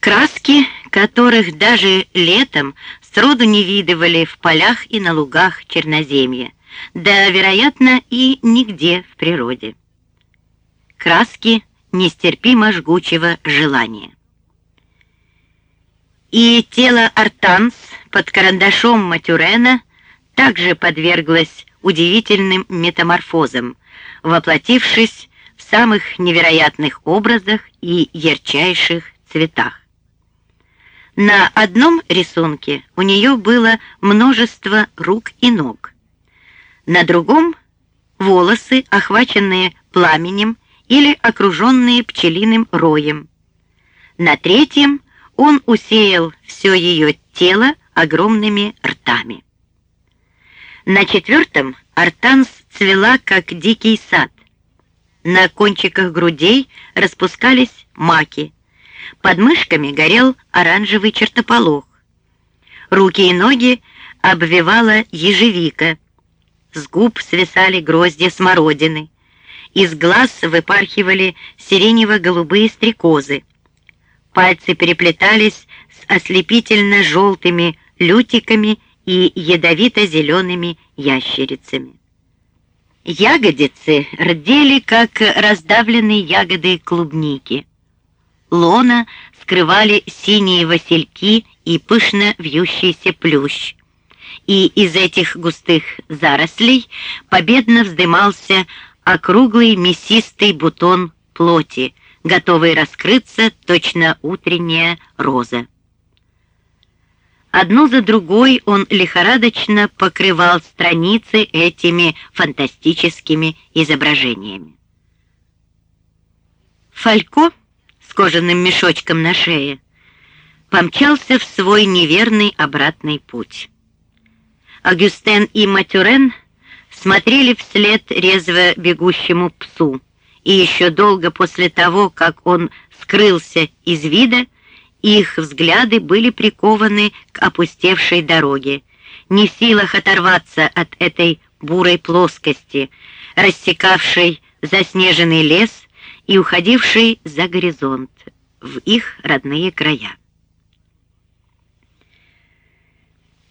Краски, которых даже летом сроду не видывали в полях и на лугах черноземья, да, вероятно, и нигде в природе. Краски нестерпимо жгучего желания. И тело Артанс под карандашом Матюрена также подверглось удивительным метаморфозам, воплотившись в самых невероятных образах и ярчайших цветах. На одном рисунке у нее было множество рук и ног, на другом — волосы, охваченные пламенем или окруженные пчелиным роем. На третьем он усеял все ее тело огромными ртами. На четвертом артанс цвела, как дикий сад. На кончиках грудей распускались маки. Под мышками горел оранжевый чертополох. Руки и ноги обвивала ежевика. С губ свисали гроздья смородины. Из глаз выпархивали сиренево-голубые стрекозы. Пальцы переплетались с ослепительно-желтыми лютиками и ядовито-зелеными ящерицами. Ягодицы рдели, как раздавленные ягоды клубники. Лона скрывали синие васильки и пышно вьющийся плющ. И из этих густых зарослей победно вздымался округлый мясистый бутон плоти, готовый раскрыться точно утренняя роза. Одну за другой он лихорадочно покрывал страницы этими фантастическими изображениями. Фалько с кожаным мешочком на шее помчался в свой неверный обратный путь. Агюстен и Матюрен смотрели вслед резво бегущему псу, и еще долго после того, как он скрылся из вида, их взгляды были прикованы к опустевшей дороге, не в силах оторваться от этой бурой плоскости, рассекавшей заснеженный лес и уходившей за горизонт, в их родные края.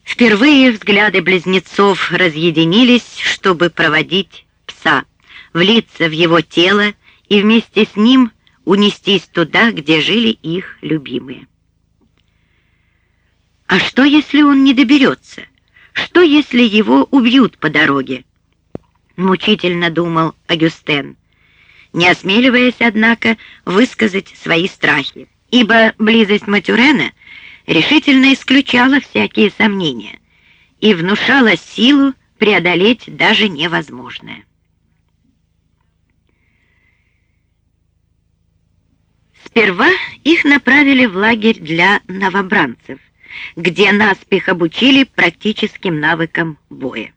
Впервые взгляды близнецов разъединились, чтобы проводить пса, влиться в его тело и вместе с ним — унестись туда, где жили их любимые. А что, если он не доберется? Что, если его убьют по дороге? Мучительно думал Агюстен, не осмеливаясь, однако, высказать свои страхи, ибо близость Матюрена решительно исключала всякие сомнения и внушала силу преодолеть даже невозможное. Сперва их направили в лагерь для новобранцев, где наспех обучили практическим навыкам боя.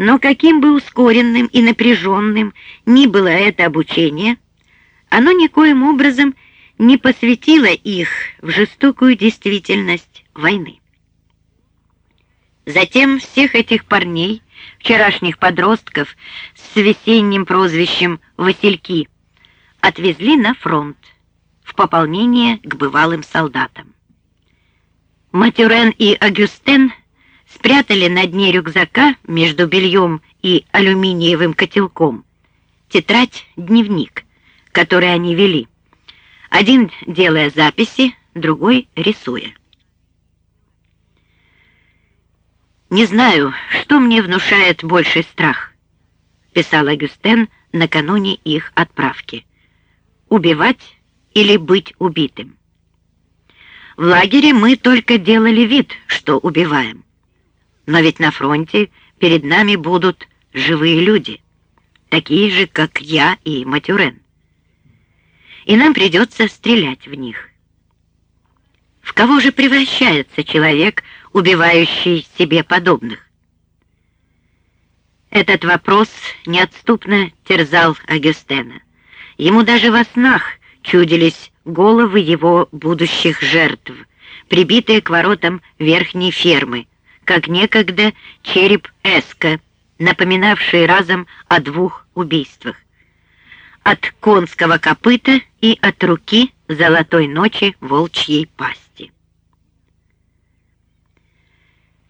Но каким бы ускоренным и напряженным ни было это обучение, оно никоим образом не посвятило их в жестокую действительность войны. Затем всех этих парней, вчерашних подростков с весенним прозвищем «Васильки», отвезли на фронт в пополнение к бывалым солдатам. Матюрен и Агюстен спрятали на дне рюкзака между бельем и алюминиевым котелком тетрадь-дневник, который они вели, один делая записи, другой рисуя. «Не знаю, что мне внушает больший страх», — писал Агюстен накануне их отправки убивать или быть убитым. В лагере мы только делали вид, что убиваем. Но ведь на фронте перед нами будут живые люди, такие же, как я и Матюрен. И нам придется стрелять в них. В кого же превращается человек, убивающий себе подобных? Этот вопрос неотступно терзал Агюстена. Ему даже во снах чудились головы его будущих жертв, прибитые к воротам верхней фермы, как некогда череп Эска, напоминавший разом о двух убийствах. От конского копыта и от руки, золотой ночи волчьей пасти.